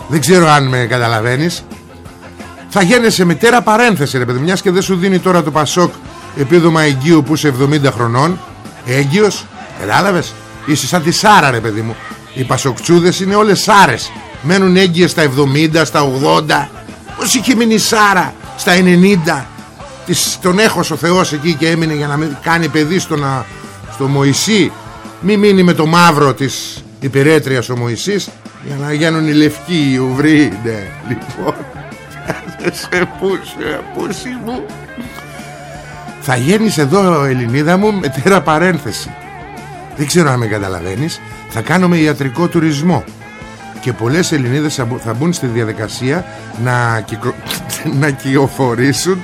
Δεν ξέρω αν με καταλαβαίνεις θα γίνεσαι μητέρα παρένθεση ρε παιδί μιας και δεν σου δίνει τώρα το Πασόκ επίδομα εγγύου που είσαι 70 χρονών. Έγκυος κατάλαβες; Είσαι σαν τη Σάρα ρε παιδί μου. Οι Πασοκτσούδες είναι όλες Σάρες. Μένουν έγκυες στα 70, στα 80 πως είχε μείνει η Σάρα στα 90 της, τον έχωσε ο Θεός εκεί και έμεινε για να κάνει παιδί στο, στο Μωυσή. Μη μείνει με το μαύρο της υπηρέτριας ο Μωυσής για να γίνουν οι λευκοί οι ουβροί. Ναι, λοιπόν σε πούσε πούσι μου. Θα γίνεις εδώ Ελληνίδα μου με τέρα παρένθεση. Δεν ξέρω αν με καταλαβαίνεις. Θα κάνουμε ιατρικό τουρισμό. Και πολλές Ελληνίδες θα μπουν στη διαδικασία να, κυκο... να κυοφορήσουν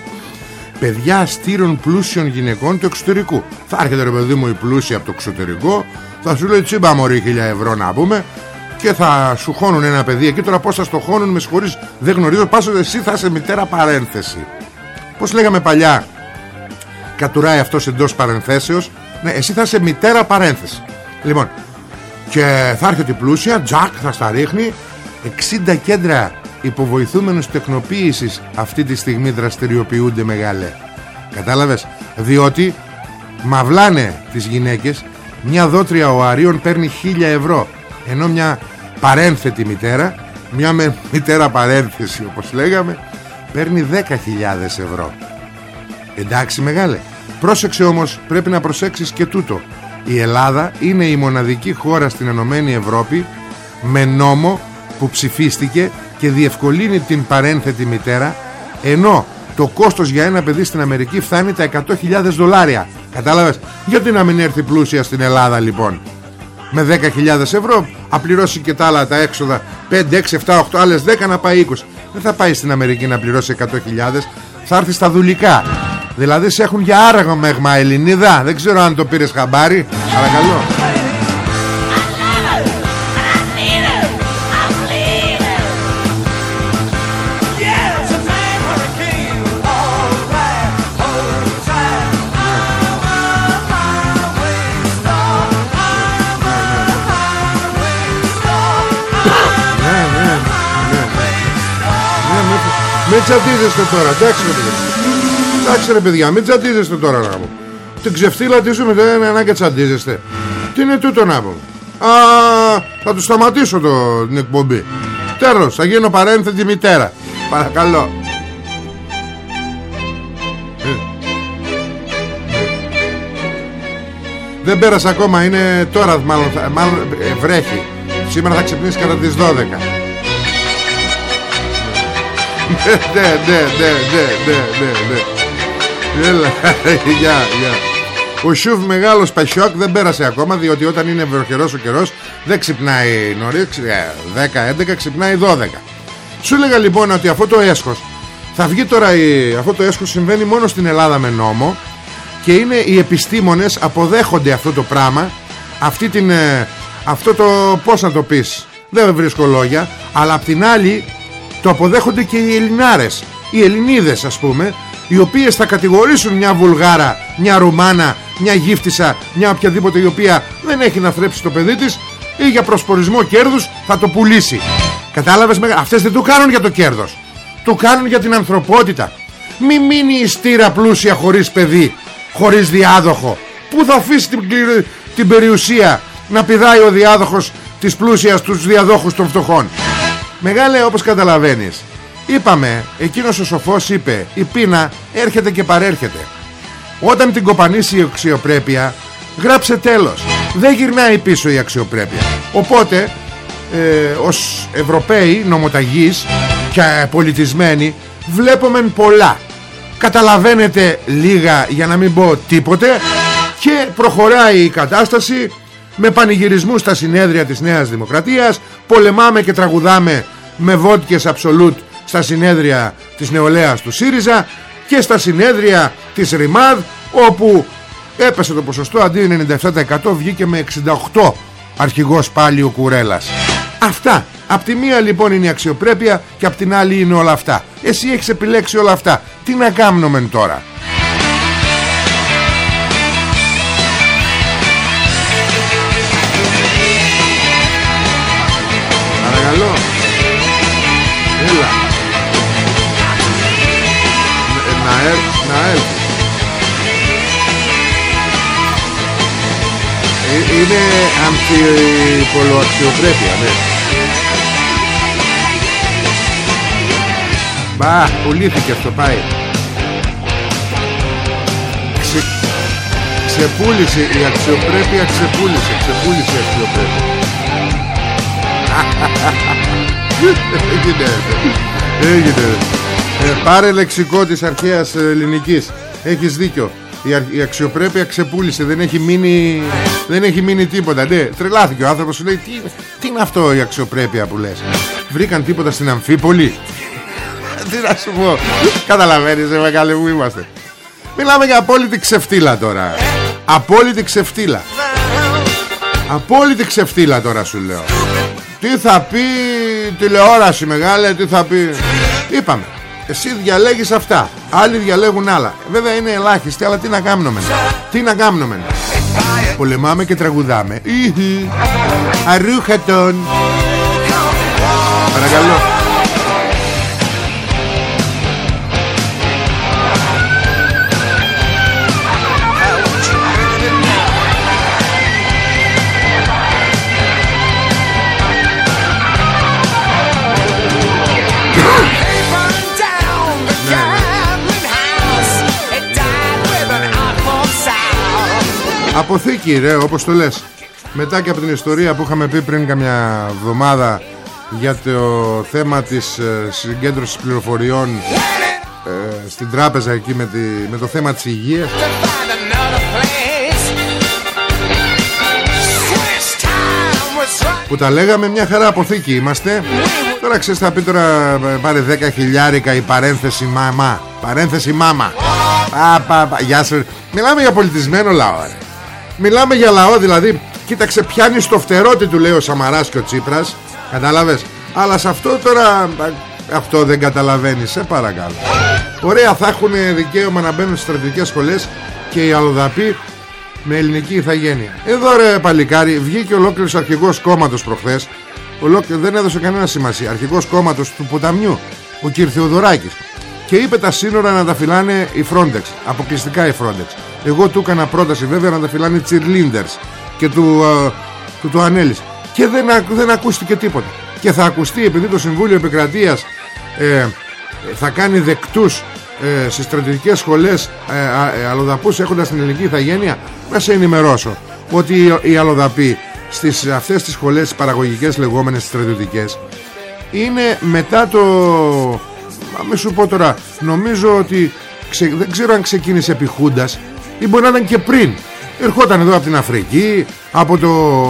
παιδιά στήρων πλούσιων γυναικών του εξωτερικού. Θα έρχεται ρε παιδί μου η πλούσια από το εξωτερικό, θα σου λέει τσίμπα μωρή χιλιά ευρώ να πούμε και θα σου χώνουν ένα παιδί εκεί. Τώρα πώς θα στο χώνουν με συγχωρείς δεν γνωρίζω. Πάσο εσύ θα είσαι μητέρα παρένθεση. Πώς λέγαμε παλιά, κατουράει αυτός εντός παρενθέσεως. Ναι, εσύ θα είσαι μητέρα παρένθεση. Λοιπόν, και θα έρχεται η πλούσια, τζακ, θα στα ρίχνει 60 κέντρα υποβοηθούμενους τεχνοποίησης αυτή τη στιγμή δραστηριοποιούνται μεγάλε κατάλαβες; Διότι μαυλάνε τις γυναίκες μια δότρια ο Αρίων παίρνει 1000 ευρώ ενώ μια παρένθετη μητέρα μια με μητέρα παρένθεση όπως λέγαμε παίρνει 10.000 ευρώ. Εντάξει μεγάλε. Πρόσεξε όμως πρέπει να προσέξεις και τούτο. Η Ελλάδα είναι η μοναδική χώρα στην Ενωμένη Ευρώπη με νόμο που ψηφίστηκε και διευκολύνει την παρένθετη μητέρα ενώ το κόστος για ένα παιδί στην Αμερική φτάνει τα 100.000 δολάρια. Κατάλαβες; Γιατί να μην έρθει πλούσια στην Ελλάδα λοιπόν; Με 10.000 ευρώ απληρώσει και τα άλλα τα έξοδα. 5, 6, 7, 8 άλλες 10 να πάει 20 δεν θα πάει στην Αμερική να πληρώσει 100.000 θα έρθει στα δουλικά. Δηλαδή σε έχουν για άραγο μέγμα Ελληνίδα. Δεν ξέρω αν το πήρες χαμπάρι. Παρακαλώ Μην τσατίζεστε τώρα, εντάξει ρε παιδιά. Εντάξει ρε παιδιά, μην τσατίζεστε τώρα να μου. Την ξεφτύλα τη ζούμε, δεν είναι ανάγκη τσατίζεστε. Τι είναι τούτο να πω. Α, θα του σταματήσω το, την εκπομπή. Τέλος, θα γίνω παρένθετη μητέρα. Παρακαλώ. Δεν πέρασε ακόμα Είναι τώρα μάλλον, μάλλον ε, βρέχει Σήμερα θα ξυπνήσει κατά τις 12 Ναι ναι ναι ναι ναι ναι ναι. Έλα Γεια γεια. Ο Σιούφ μεγάλος Πασιόκ δεν πέρασε ακόμα διότι όταν είναι βροχερός ο καιρός δεν ξυπνάει νωρίς 10-11 ε, ξυπνάει 12 σου έλεγα λοιπόν ότι αυτό το έσχος θα βγει τώρα αυτό το έσχος συμβαίνει μόνο στην Ελλάδα με νόμο και είναι οι επιστήμονες αποδέχονται αυτό το πράγμα αυτή την, ε, αυτό το πως να το πεις δεν βρίσκω λόγια αλλά απ' την άλλη το αποδέχονται και οι Ελληνάρες οι Ελληνίδες ας πούμε οι οποίες θα κατηγορήσουν μια Βουλγάρα μια Ρουμάνα μια γύφτισσα μια οποιαδήποτε η οποία δεν έχει να θρέψει το παιδί της ή για προσπορισμό κέρδους θα το πουλήσει. Κατάλαβες αυτές δεν το κάνουν για το κέρδος. Το κάνουν για την ανθρωπότητα. Μη μείνει η στήρα πλούσια χωρίς παιδί χωρίς διάδοχο. Πού θα αφήσει την, την περιουσία να πηδάει ο διάδοχος της πλούσιας τους διαδόχους των φτωχών; Μεγάλε όπως καταλαβαίνεις. Είπαμε, εκείνος ο σοφός είπε Η πείνα έρχεται και παρέρχεται. Όταν την κοπανίσει η αξιοπρέπεια Γράψε τέλος. Δεν γυρνάει πίσω η αξιοπρέπεια Οπότε ε, Ως Ευρωπαίοι νομοταγείς Και πολιτισμένοι Βλέπουμε πολλά. Καταλαβαίνετε λίγα για να μην πω τίποτε Και προχωράει η κατάσταση Με πανηγυρισμούς στα συνέδρια της Νέας Δημοκρατίας Πολεμάμε και τραγουδάμε με βότκες absolute στα συνέδρια της νεολαίας του ΣΥΡΙΖΑ και στα συνέδρια της ΡΙΜΑΔ όπου έπεσε το ποσοστό αντί 97% βγήκε με 68 αρχηγός πάλι ο Κουρέλας αυτά Απ' τη μία λοιπόν είναι η αξιοπρέπεια και απ' την άλλη είναι όλα αυτά. Εσύ έχεις επιλέξει όλα αυτά. Τι να κάνουμε τώρα; Έλα. Να, έρθει, να έρθει. Ε, είναι αμφιπολοαξιοπρέπεια, ναι. Μπα, πουλήθηκε αυτό πάει Ξε... Ξεπούλησε η αξιοπρέπεια Ξεπούλησε, ξεπούλησε η αξιοπρέπεια Έγινε. Έγινε. Ε, Πάρε λεξικό της αρχαίας ελληνικής. Έχεις δίκιο. Η, η αξιοπρέπεια ξεπούλησε. Δεν έχει μείνει Δεν έχει μείνει τίποτα. Ναι, Τρελάθηκε ο άνθρωπος. Σου λέει τι, τι είναι αυτό η αξιοπρέπεια που λες; Βρήκαν τίποτα στην Αμφίπολη. Τι να σου πω. Καταλαβαίνεις ρε μεγάλε που είμαστε. Μιλάμε για απόλυτη ξεφτύλα τώρα. Απόλυτη ξεφτύλα. Απόλυτη ξεφτύλα τώρα σου λέω. Τι θα πεις; Τηλεόραση μεγάλε Τι θα πει. Είπαμε εσύ διαλέγεις αυτά Άλλοι διαλέγουν άλλα. Βέβαια είναι ελάχιστοι αλλά τι να κάνουμε. Τι να κάνουμε. Πολεμάμε και τραγουδάμε. Αρούχατον Παρακαλώ Αποθήκη ρε όπως το λες. Μετά και από την ιστορία που είχαμε πει πριν καμιά εβδομάδα Για το θέμα της ε, συγκέντρωσης πληροφοριών ε, Στην τράπεζα εκεί με, τη, με το θέμα της υγείας. Που τα λέγαμε μια χαρά αποθήκη είμαστε. Τώρα ξέρεις θα πει τώρα ε, πάρε 10 χιλιάρικα η παρένθεση μάμα Παρένθεση μάμα. Πα, πα, πα. Γεια σου. Μιλάμε για πολιτισμένο λαό ρε. Μιλάμε για λαό δηλαδή. Κοίταξε πιάνει στο φτερότι του λέει ο Σαμαράς και ο Τσίπρας. Κατάλαβες; Αλλά σε αυτό τώρα Αυτό δεν καταλαβαίνεις. Σε παρακαλώ. Ωραία θα έχουν δικαίωμα να μπαίνουν στις στρατιωτικές σχολές Και οι αλλοδαποί με ελληνική ηθαγένεια. Εδώ ρε παλικάρι Βγήκε ολόκληρος αρχηγός κόμματος προχθές. Ολόκληρο, Δεν έδωσε κανένα σημασία. Αρχηγός κόμματος του ποταμιού Ο κ. Θεοδωράκης. Και είπε τα σύνορα να τα φυλάνε η Frontex. Αποκλειστικά η Frontex εγώ του έκανα πρόταση βέβαια να τα φυλάνε οι cheerleaders και του, του, του Ανέλης και δεν, δεν ακούστηκε τίποτα. Και θα ακουστεί επειδή το Συμβούλιο Επικρατείας ε, θα κάνει δεκτούς ε, στις στρατιωτικές σχολές ε, ε, αλλοδαπούς έχοντας την ελληνική ηθαγένεια να σε ενημερώσω ότι οι αλλοδαποί στις αυτές τις σχολές παραγωγικές λεγόμενες στρατιωτικές είναι μετά το με σου πω τώρα νομίζω ότι δεν ξέρω αν ξεκίνησε επί Χούντας ή μπορεί να ήταν και πριν. Ερχόταν εδώ από την Αφρική από, το,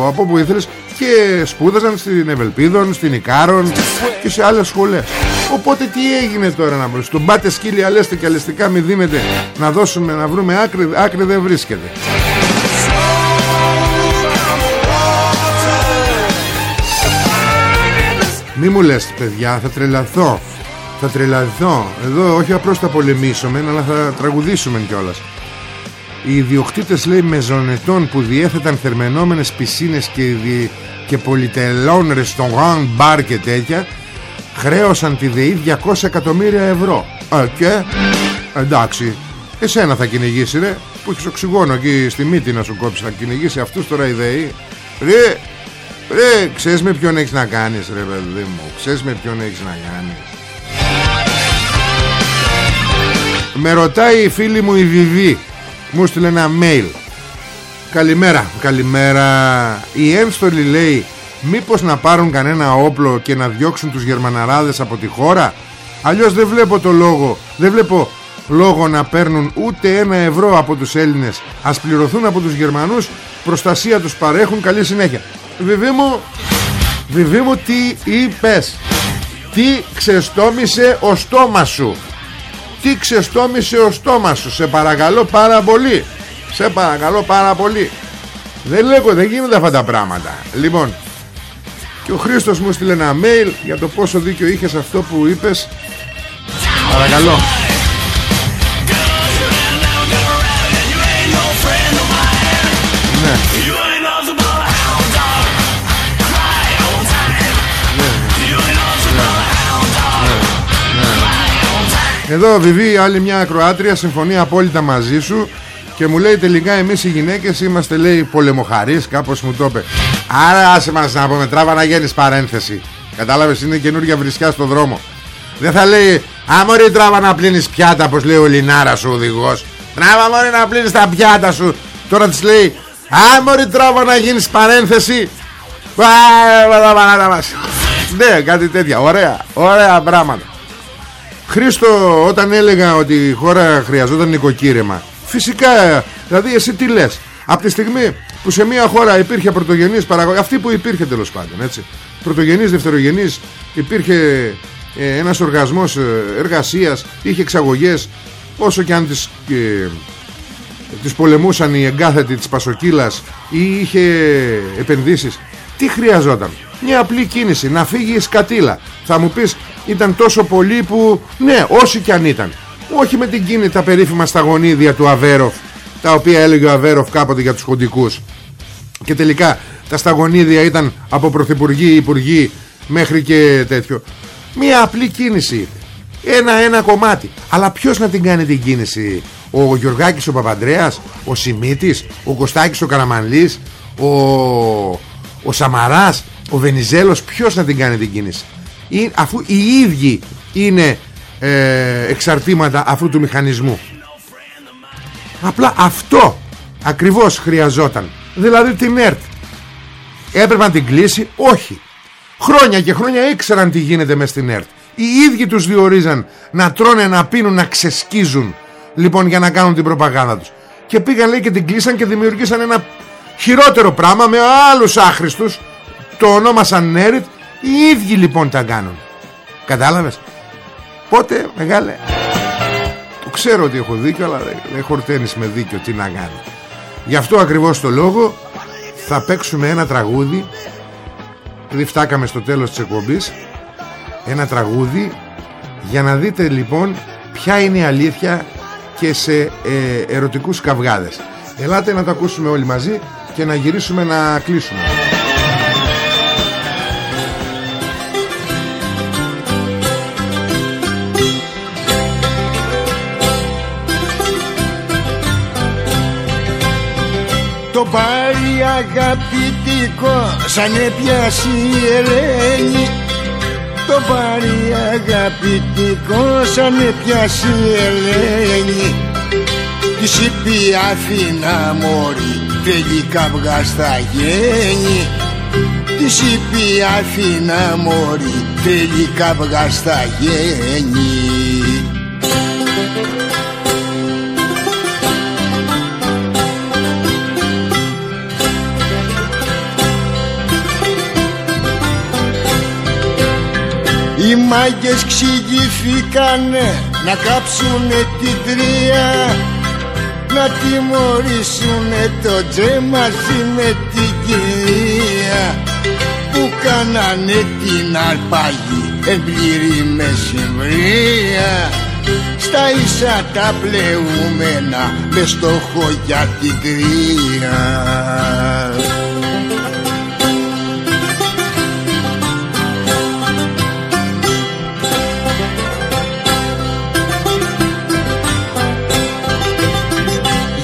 από όπου ήθελες και σπούδαζαν στην Ευελπίδων, στην Ικάρων και σε άλλες σχολές. Οπότε τι έγινε τώρα να βρούμε στον πάτε σκύλι αλέστε και αλεστικά μη δίνετε να δώσουμε να βρούμε άκρη, άκρη δεν βρίσκεται. Μη μου λες παιδιά θα τρελαθώ. Θα τρελαθώ. Εδώ όχι απλώς θα πολεμήσουμε Αλλά θα τραγουδήσουμε κιόλας Οι ιδιοκτήτες λέει μεζονετών Που διέθεταν θερμενόμενες πισίνες Και, δι... και πολυτελών ρεστογάν μπαρ και τέτοια Χρέωσαν τη ΔΕΗ 200 εκατομμύρια ευρώ. Α, Και εντάξει Εσένα θα κυνηγήσει ρε Που έχεις οξυγόνο εκεί στη μύτη να σου κόψεις Θα κυνηγήσει αυτούς τώρα η ΔΕΗ. Ρε Ρε, ξέρεις με ποιον έχεις να κάνεις ρε παιδί μου Ξέρεις με ποιον έχεις να κάνεις. Με ρωτάει η φίλη μου η Βιβί Μου στείλε ένα mail. Καλημέρα, καλημέρα. Η ένστολη λέει Μήπως να πάρουν κανένα όπλο Και να διώξουν τους γερμαναράδες από τη χώρα; Αλλιώς δεν βλέπω το λόγο. Δεν βλέπω λόγο να παίρνουν ούτε ένα ευρώ από τους Έλληνες. Ας πληρωθούν από τους Γερμανούς Προστασία τους παρέχουν Καλή συνέχεια. Βιβί μου Βιβί μου τι είπες. Τι ξεστόμησε ο στόμα σου; Τι ξεστόμησε ο στόμα σου. Σε παρακαλώ πάρα πολύ. Σε παρακαλώ πάρα πολύ. Δεν λέγω δεν γίνονται αυτά τα πράγματα. Λοιπόν Και ο Χρήστος μου στείλε ένα mail Για το πόσο δίκιο είχες αυτό που είπες. Παρακαλώ Εδώ Βιβί άλλη μια ακροάτρια Συμφωνεί απόλυτα μαζί σου Και μου λέει τελικά εμείς οι γυναίκες Είμαστε λέει πολεμοχαρείς Κάπως μου το είπε. Άρα άσε μας να πούμε τράβα να γίνεις παρένθεση. Κατάλαβες είναι καινούργια βρισκιά στο δρόμο. Δεν θα λέει Α μωρή τράβα να πλύνεις πιάτα Πως λέει ο Λινάρας ο οδηγός. Τράβα μωρή να πλύνεις τα πιάτα σου Τώρα της λέει Α μωρή τράβα να γίνεις παρένθεση Ναι κάτι τέτοια. Ωραία Ωραία πράγματα Χρήστο όταν έλεγα ότι η χώρα χρειαζόταν νοικοκύρεμα Φυσικά δηλαδή εσύ τι λες. Από τη στιγμή που σε μια χώρα υπήρχε πρωτογενής παραγωγή Αυτή που υπήρχε τέλος πάντων έτσι Πρωτογενής, δευτερογενής Υπήρχε ε, ένας οργασμός ε, εργασίας Είχε εξαγωγές Όσο και αν τις, ε, τις πολεμούσαν οι εγκάθετοι της Πασοκύλας Ή είχε επενδύσεις Τι χρειαζόταν. Μια απλή κίνηση να φύγει η σκατήλα. Θα μου πεις ήταν τόσο πολύ που ναι όσοι κι αν ήταν. Όχι με την κίνη τα περίφημα σταγονίδια του Αβέροφ τα οποία έλεγε ο Αβέροφ κάποτε για τους χοντικούς. Και τελικά τα σταγονίδια ήταν από πρωθυπουργοί, υπουργοί μέχρι και τέτοιο. Μια απλή κίνηση. Ένα-ένα κομμάτι. Αλλά ποιος να την κάνει την κίνηση; Ο Γιωργάκης ο Παπαντρέας ο Σιμίτης, ο Κωστάκης ο Καραμανλής ο, ο Σαμαράς ο Βενιζέλος. Ποιος να την κάνει την κίνηση; Αφού οι ίδιοι είναι ε, εξαρτήματα αυτού του μηχανισμού. Απλά αυτό ακριβώς χρειαζόταν. Δηλαδή την ΕΡΤ. Έπρεπε να την κλείσει; Όχι. Χρόνια και χρόνια ήξεραν τι γίνεται μες στην ΕΡΤ. Οι ίδιοι τους διορίζαν να τρώνε, να πίνουν, να ξεσκίζουν λοιπόν για να κάνουν την προπαγάνδα τους. Και πήγαν λέει και την κλείσαν και δημιουργήσαν ένα χειρότερο πράγμα με άλλους άχρηστους. Το ονόμασαν ΕΡΤ οι ίδιοι λοιπόν τα κάνουν. Κατάλαβες; Πότε μεγάλε Το ξέρω ότι έχω δίκιο Αλλά δεν χορταίνεις με δίκιο τι να κάνει Γι' αυτό ακριβώς το λόγο Θα παίξουμε ένα τραγούδι Επειδή φτάκαμε στο τέλος της εκπομπής Ένα τραγούδι Για να δείτε λοιπόν Ποια είναι η αλήθεια Και σε ε, ερωτικούς καυγάδες. Ελάτε να το ακούσουμε όλοι μαζί Και να γυρίσουμε να κλείσουμε πάρει αγαπητικό σαν έπιασε η Ελένη. Το πάρει αγαπητικό σαν έπιασε η Ελένη. Της είπε Αθήνα μωρή τελικά βγα στα γέννη. Της είπε η Αθήνα μωρή τελικά βγα στα γέννη Οι μάγκες ξηγηθήκανε να κάψουνε την τρία να τιμωρήσουνε το τζε μαζί με την κυρία που κάνανε την αρπαγή εμπλήρη μεσημβρία στα ίσα τα πλεούμενα μες στόχο για την κρύα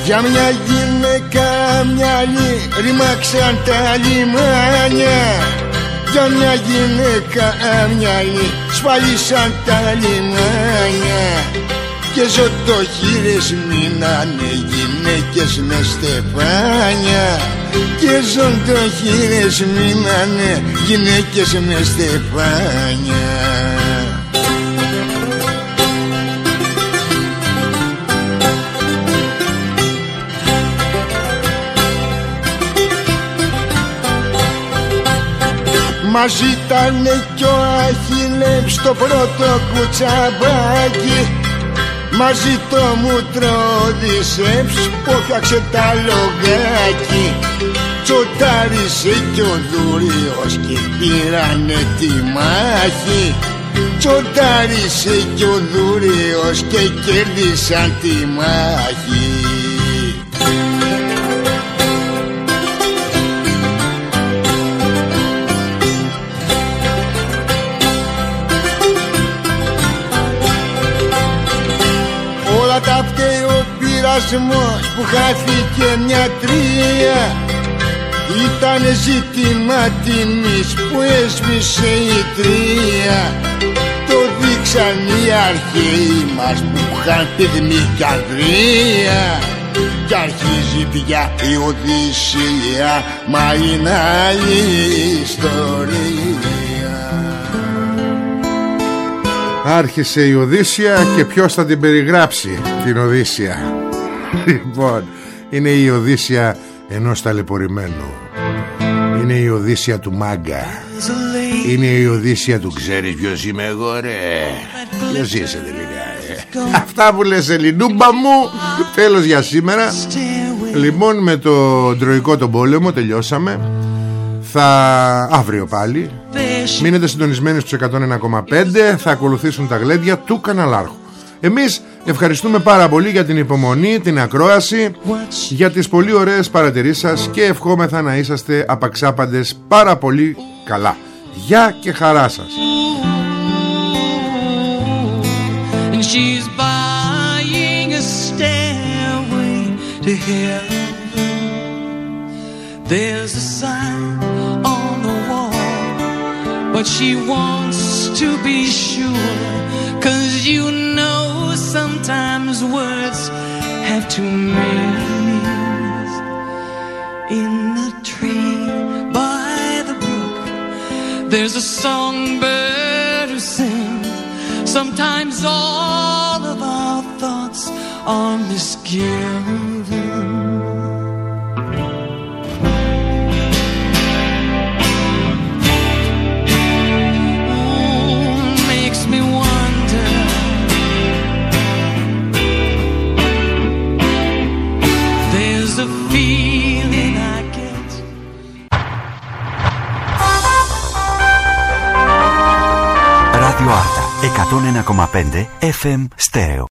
Για μια γυναίκα μυαλί ρημάξαν τα λιμάνια. Για μια γυναίκα μυαλί σφαλίσαν τα λιμάνια. Και ζωτοχύρες μείνανε γυναίκες με στεφάνια. Και ζωτοχύρες μείνανε γυναίκες με στεφάνια Μαζί ήταν κι ο Αχιλέμς στο πρώτο κουτσαμπάκι. Μαζί το μου τρόδισεψ που φτιάξε τα λογάκι. Τσοτάρισε κι ο Δούριος και πήρανε τη μάχη. Τσοτάρισε κι ο Δούριος και κέρδισαν τη μάχη πειρασμός που χάθηκε μια τρία. Ήταν ζήτημα τιμής που έσβησε η τρία. Το δείξαν οι αρχαίοι μας που είχαν πυγμή κι ανδρεία Κι αρχίζει πια η Οδύσσια μα είναι άλλη ιστορία. Άρχισε η Οδύσσια και ποιος θα την περιγράψει την Οδύσσια; Λοιπόν είναι η Οδύσσια ενός ταλαιπωρημένου. Είναι η Οδύσσια του μάγκα. Είναι η Οδύσσια του ξέρεις ποιος είμαι εγώ ρε Ποιος είσαι τελικά ε; Αυτά που λες Ελληνούμπα μου Τέλος για σήμερα. Λοιπόν με το τροϊκό τον πόλεμο τελειώσαμε. Θα αύριο πάλι. Μείνετε συντονισμένοι στους 101,5 Θα ακολουθήσουν τα γλέντια του καναλάρχου. Εμείς ευχαριστούμε πάρα πολύ για την υπομονή, την ακρόαση Για τις πολύ ωραίες παρατηρήσεις σας Και ευχόμεθα να είσαστε απαξάπαντες πάρα πολύ καλά Γεια και χαρά σας and she's buying a stairway to heaven. There's a sign on the wall, but she wants to be sure. Cause you know sometimes words have two meanings. In the tree by the brook, there's a songbird who sings. Sometimes all of our thoughts are misgiven. 101,5 FM Stereo